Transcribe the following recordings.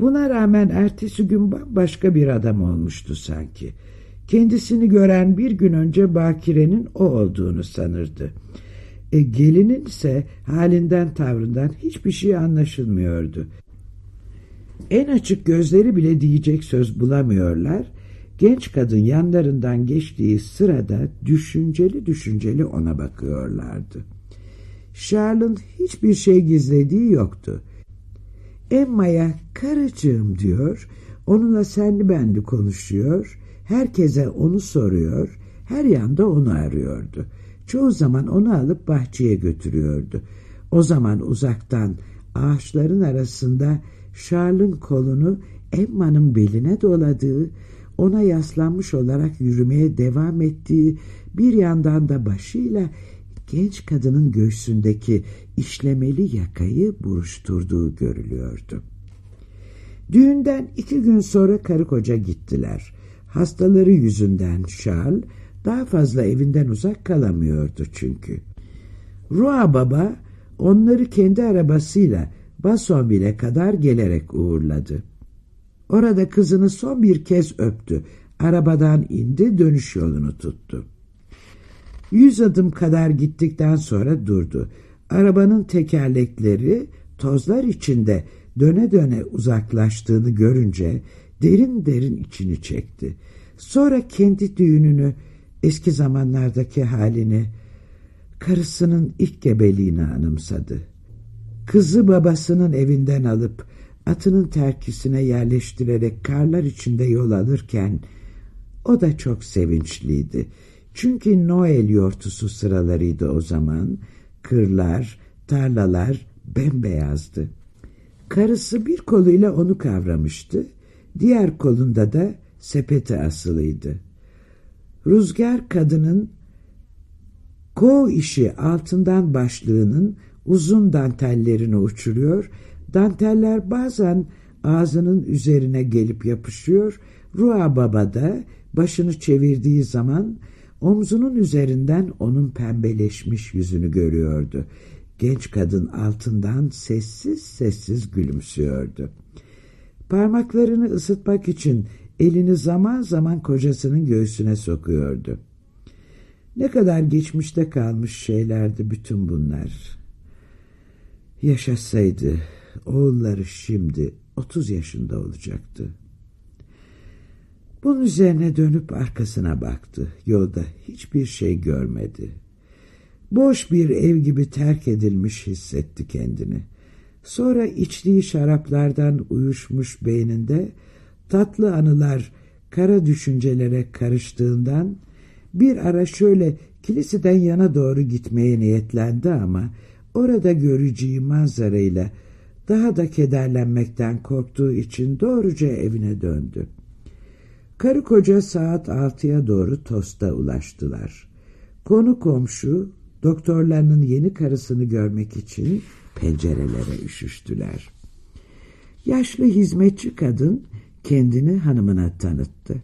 Buna rağmen ertesi gün başka bir adam olmuştu sanki. Kendisini gören bir gün önce Bakire'nin o olduğunu sanırdı. E, gelinin ise halinden tavrından hiçbir şey anlaşılmıyordu. En açık gözleri bile diyecek söz bulamıyorlar. Genç kadın yanlarından geçtiği sırada düşünceli düşünceli ona bakıyorlardı. Charles'ın hiçbir şey gizlediği yoktu. Emma'ya karıcığım diyor, onunla senli benli konuşuyor, herkese onu soruyor, her yanda onu arıyordu. Çoğu zaman onu alıp bahçeye götürüyordu. O zaman uzaktan ağaçların arasında Charles'ın kolunu Emma'nın beline doladığı, ona yaslanmış olarak yürümeye devam ettiği, bir yandan da başıyla genç kadının göğsündeki işlemeli yakayı buruşturduğu görülüyordu. Düğünden iki gün sonra karı koca gittiler. Hastaları yüzünden Charles daha fazla evinden uzak kalamıyordu çünkü. Rua Baba onları kendi arabasıyla Basonville'e kadar gelerek uğurladı. Orada kızını son bir kez öptü. Arabadan indi dönüş yolunu tuttu. Yüz adım kadar gittikten sonra durdu. Arabanın tekerlekleri tozlar içinde döne döne uzaklaştığını görünce derin derin içini çekti. Sonra kendi düğününü, eski zamanlardaki halini, karısının ilk gebeliğini anımsadı. Kızı babasının evinden alıp atının terkisine yerleştirerek karlar içinde yol alırken o da çok sevinçliydi. Çünkü Noel yortusu sıralarıydı o zaman. Kırlar, tarlalar bembeyazdı. Karısı bir koluyla onu kavramıştı. Diğer kolunda da sepeti asılıydı. Rüzgar kadının ko işi altından başlığının uzun dantellerini uçuruyor. Danteller bazen ağzının üzerine gelip yapışıyor. Rua Baba da başını çevirdiği zaman omzunun üzerinden onun pembeleşmiş yüzünü görüyordu. Genç kadın altından sessiz sessiz gülümsüyordu. Parmaklarını ısıtmak için elini zaman zaman kocasının göğsüne sokuyordu. Ne kadar geçmişte kalmış şeylerdi bütün bunlar. Yaşasaydı oğulları şimdi 30 yaşında olacaktı. Bunun üzerine dönüp arkasına baktı. Yolda hiçbir şey görmedi. Boş bir ev gibi terk edilmiş hissetti kendini. Sonra içtiği şaraplardan uyuşmuş beyninde tatlı anılar kara düşüncelere karıştığından bir ara şöyle kiliseden yana doğru gitmeye niyetlendi ama orada göreceği manzarayla daha da kederlenmekten korktuğu için doğruca evine döndü. Karı koca saat altıya doğru Tosta ulaştılar. Konu komşu doktorlarının yeni karısını görmek için pencerelere üşüştüler. Yaşlı hizmetçi kadın kendini hanımına tanıttı.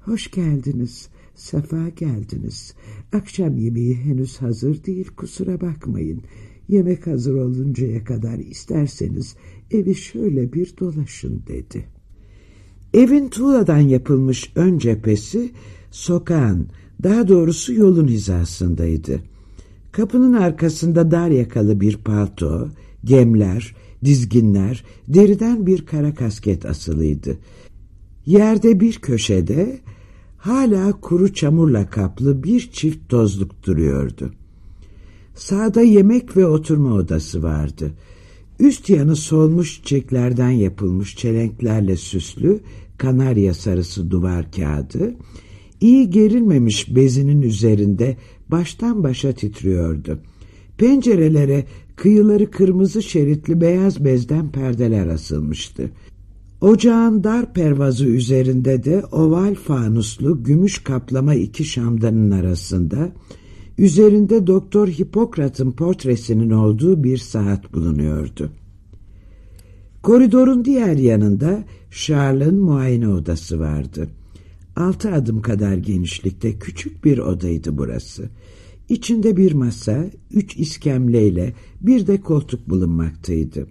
Hoş geldiniz, sefa geldiniz. Akşam yemeği henüz hazır değil kusura bakmayın. Yemek hazır oluncaya kadar isterseniz evi şöyle bir dolaşın dedi. Evin tuğladan yapılmış ön cephesi sokağın, daha doğrusu yolun hizasındaydı. Kapının arkasında dar yakalı bir palto, gemler, dizginler, deriden bir kara kasket asılıydı. Yerde bir köşede hala kuru çamurla kaplı bir çift tozluk duruyordu. Sağda yemek ve oturma odası vardı. Üst yanı solmuş çiçeklerden yapılmış çelenklerle süslü kanarya sarısı duvar kağıdı, iyi gerilmemiş bezinin üzerinde baştan başa titriyordu. Pencerelere kıyıları kırmızı şeritli beyaz bezden perdeler asılmıştı. Ocağın dar pervazı üzerinde de oval fanuslu gümüş kaplama iki şamdanın arasında üzerinde Doktor Hipokrat'ın portresinin olduğu bir saat bulunuyordu. Koridorun diğer yanında Charles'ın muayene odası vardı. Altı adım kadar genişlikte küçük bir odaydı burası. İçinde bir masa, üç iskemleyle bir de koltuk bulunmaktaydı.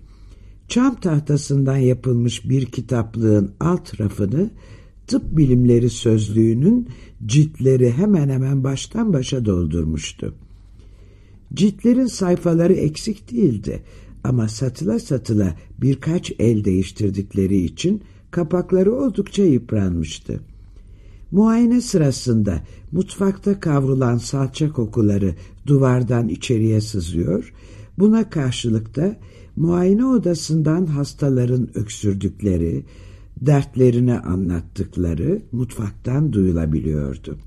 Çam tahtasından yapılmış bir kitaplığın alt rafını tıp bilimleri sözlüğünün ciltleri hemen hemen baştan başa doldurmuştu. Ciltlerin sayfaları eksik değildi ama satıla satıla birkaç el değiştirdikleri için kapakları oldukça yıpranmıştı. Muayene sırasında mutfakta kavrulan salça kokuları duvardan içeriye sızıyor, buna karşılık da muayene odasından hastaların öksürdükleri, dertlerini anlattıkları mutfaktan duyulabiliyordu.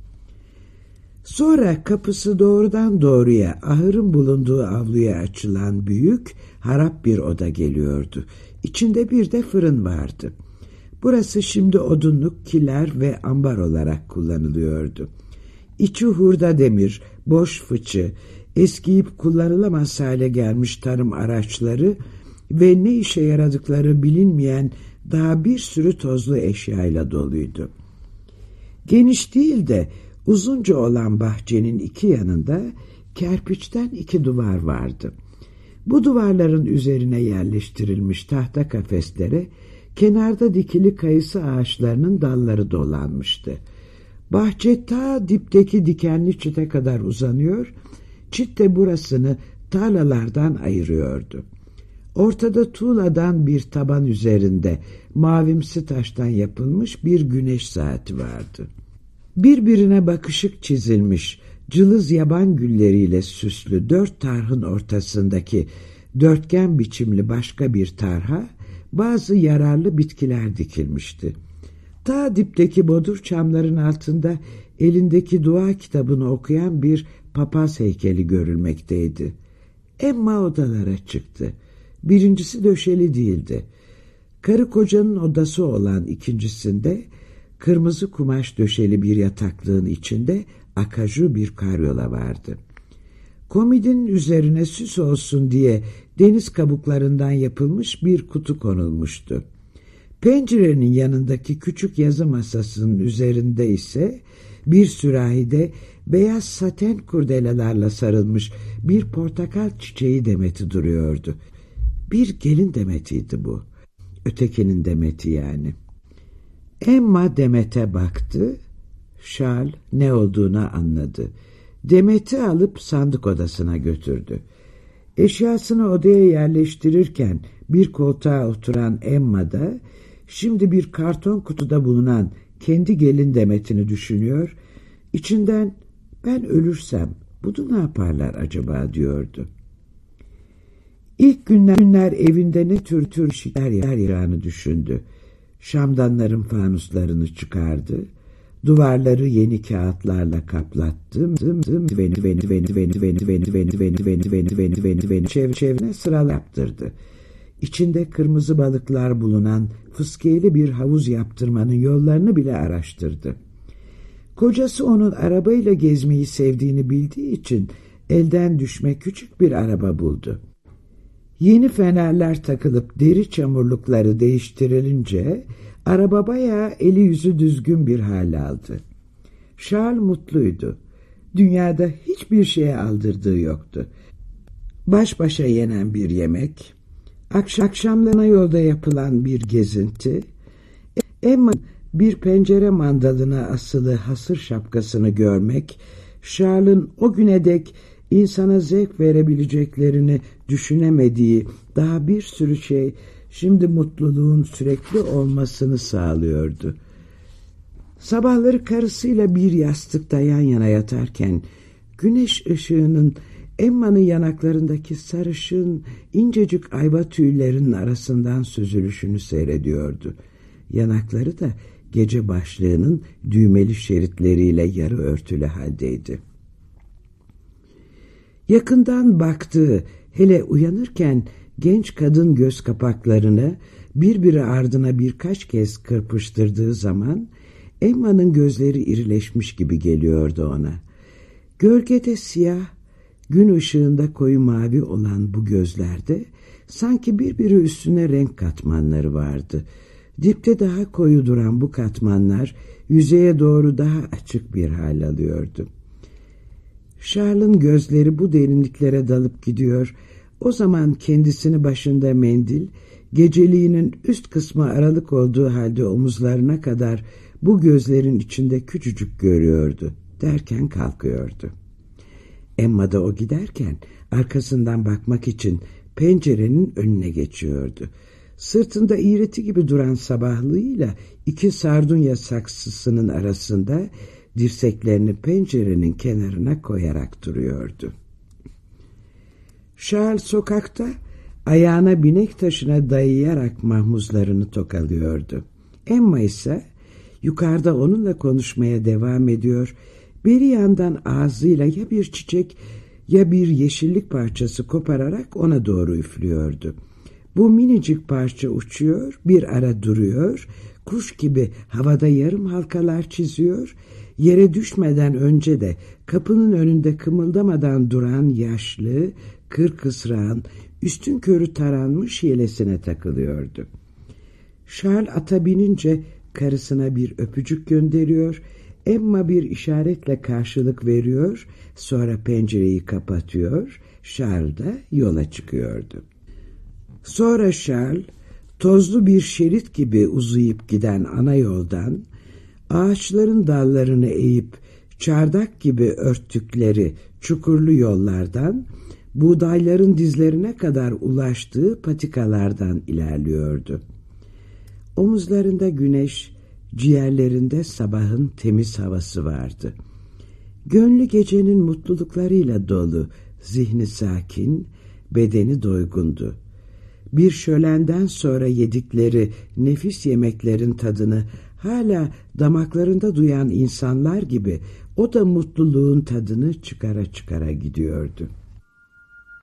Sonra kapısı doğrudan doğruya ahırın bulunduğu avluya açılan büyük, harap bir oda geliyordu. İçinde bir de fırın vardı. Burası şimdi odunluk, kiler ve ambar olarak kullanılıyordu. İçi hurda demir, boş fıçı, eskiyip kullanılamaz hale gelmiş tarım araçları ve ne işe yaradıkları bilinmeyen daha bir sürü tozlu eşyayla doluydu. Geniş değil de uzunca olan bahçenin iki yanında kerpiçten iki duvar vardı. Bu duvarların üzerine yerleştirilmiş tahta kafeslere kenarda dikili kayısı ağaçlarının dalları dolanmıştı. Bahçe ta dipteki dikenli çite kadar uzanıyor, çit de burasını tarlalardan ayırıyordu. Ortada tuğladan bir taban üzerinde mavimsi taştan yapılmış bir güneş saati vardı. Birbirine bakışık çizilmiş, cılız yaban gülleriyle süslü dört tarhın ortasındaki dörtgen biçimli başka bir tarha, bazı yararlı bitkiler dikilmişti. Ta dipteki bodur çamların altında elindeki dua kitabını okuyan bir papaz heykeli görülmekteydi. Emma odalara çıktı. Birincisi döşeli değildi. Karı kocanın odası olan ikincisinde kırmızı kumaş döşeli bir yataklığın içinde akaju bir karyola vardı. Komidin üzerine süs olsun diye deniz kabuklarından yapılmış bir kutu konulmuştu. Pencerenin yanındaki küçük yazı masasının üzerinde ise bir sürahide beyaz saten kurdelalarla sarılmış bir portakal çiçeği demeti duruyordu. Bir gelin demetiydi bu. Ötekinin demeti yani. Emma Demet'e baktı. Şal ne olduğunu anladı. Demet'i alıp sandık odasına götürdü. Eşyasını odaya yerleştirirken bir koltuğa oturan Emma da şimdi bir karton kutuda bulunan kendi gelin demetini düşünüyor. İçinden ben ölürsem bunu ne yaparlar acaba diyordu. İlk günler, günler evinde ne tür tür işler yarağını düşündü. Şamdanların fanuslarını çıkardı. Duvarları yeni kağıtlarla kaplattı. Çevrene sıra yaptırdı. İçinde kırmızı balıklar bulunan fıskiyeli bir havuz yaptırmanın yollarını bile araştırdı. Kocası onun arabayla gezmeyi sevdiğini bildiği için elden düşme küçük bir araba buldu. Yeni fenerler takılıp deri çamurlukları değiştirilince araba bayağı eli yüzü düzgün bir hal aldı. Charles mutluydu. Dünyada hiçbir şeye aldırdığı yoktu. Baş başa yenen bir yemek, akşam akşamlarına yolda yapılan bir gezinti, Emma bir pencere mandalına asılı hasır şapkasını görmek, Charles'ın o güne dek insana zevk verebileceklerini düşünemediği daha bir sürü şey şimdi mutluluğun sürekli olmasını sağlıyordu. Sabahları karısıyla bir yastıkta yan yana yatarken güneş ışığının Emma'nın yanaklarındaki sarışın incecik ayva tüylerinin arasından süzülüşünü seyrediyordu. Yanakları da gece başlığının düğmeli şeritleriyle yarı örtülü haldeydi. Yakından baktığı, hele uyanırken genç kadın göz kapaklarını birbiri ardına birkaç kez kırpıştırdığı zaman Emma'nın gözleri irileşmiş gibi geliyordu ona. Gölgede siyah, gün ışığında koyu mavi olan bu gözlerde sanki birbiri üstüne renk katmanları vardı. Dipte daha koyu duran bu katmanlar yüzeye doğru daha açık bir hal alıyordu. Charles'ın gözleri bu derinliklere dalıp gidiyor. O zaman kendisini başında mendil, Geceliğinin üst kısmı aralık olduğu halde omuzlarına kadar bu gözlerin içinde küçücük görüyordu. Derken kalkıyordu. Emma da o giderken arkasından bakmak için pencerenin önüne geçiyordu. Sırtında iğreti gibi duran sabahlığıyla iki sardunya saksısının arasında dirseklerini pencerenin kenarına koyarak duruyordu. Charles sokakta ayağına binek taşına dayayarak mahmuzlarını tokalıyordu. Emma ise yukarıda onunla konuşmaya devam ediyor. Bir yandan ağzıyla ya bir çiçek ya bir yeşillik parçası kopararak ona doğru üflüyordu. Bu minicik parça uçuyor, bir ara duruyor, kuş gibi havada yarım halkalar çiziyor, yere düşmeden önce de kapının önünde kımıldamadan duran yaşlı, kır kısrağın üstün körü taranmış yelesine takılıyordu. Charles ata binince karısına bir öpücük gönderiyor, Emma bir işaretle karşılık veriyor, sonra pencereyi kapatıyor, Charles da yola çıkıyordu. Sonra Charles, tozlu bir şerit gibi uzayıp giden ana yoldan, ağaçların dallarını eğip çardak gibi örttükleri çukurlu yollardan, buğdayların dizlerine kadar ulaştığı patikalardan ilerliyordu. Omuzlarında güneş, ciğerlerinde sabahın temiz havası vardı. Gönlü gecenin mutluluklarıyla dolu, zihni sakin, bedeni doygundu. Bir şölenden sonra yedikleri nefis yemeklerin tadını hala damaklarında duyan insanlar gibi o da mutluluğun tadını çıkara çıkara gidiyordu.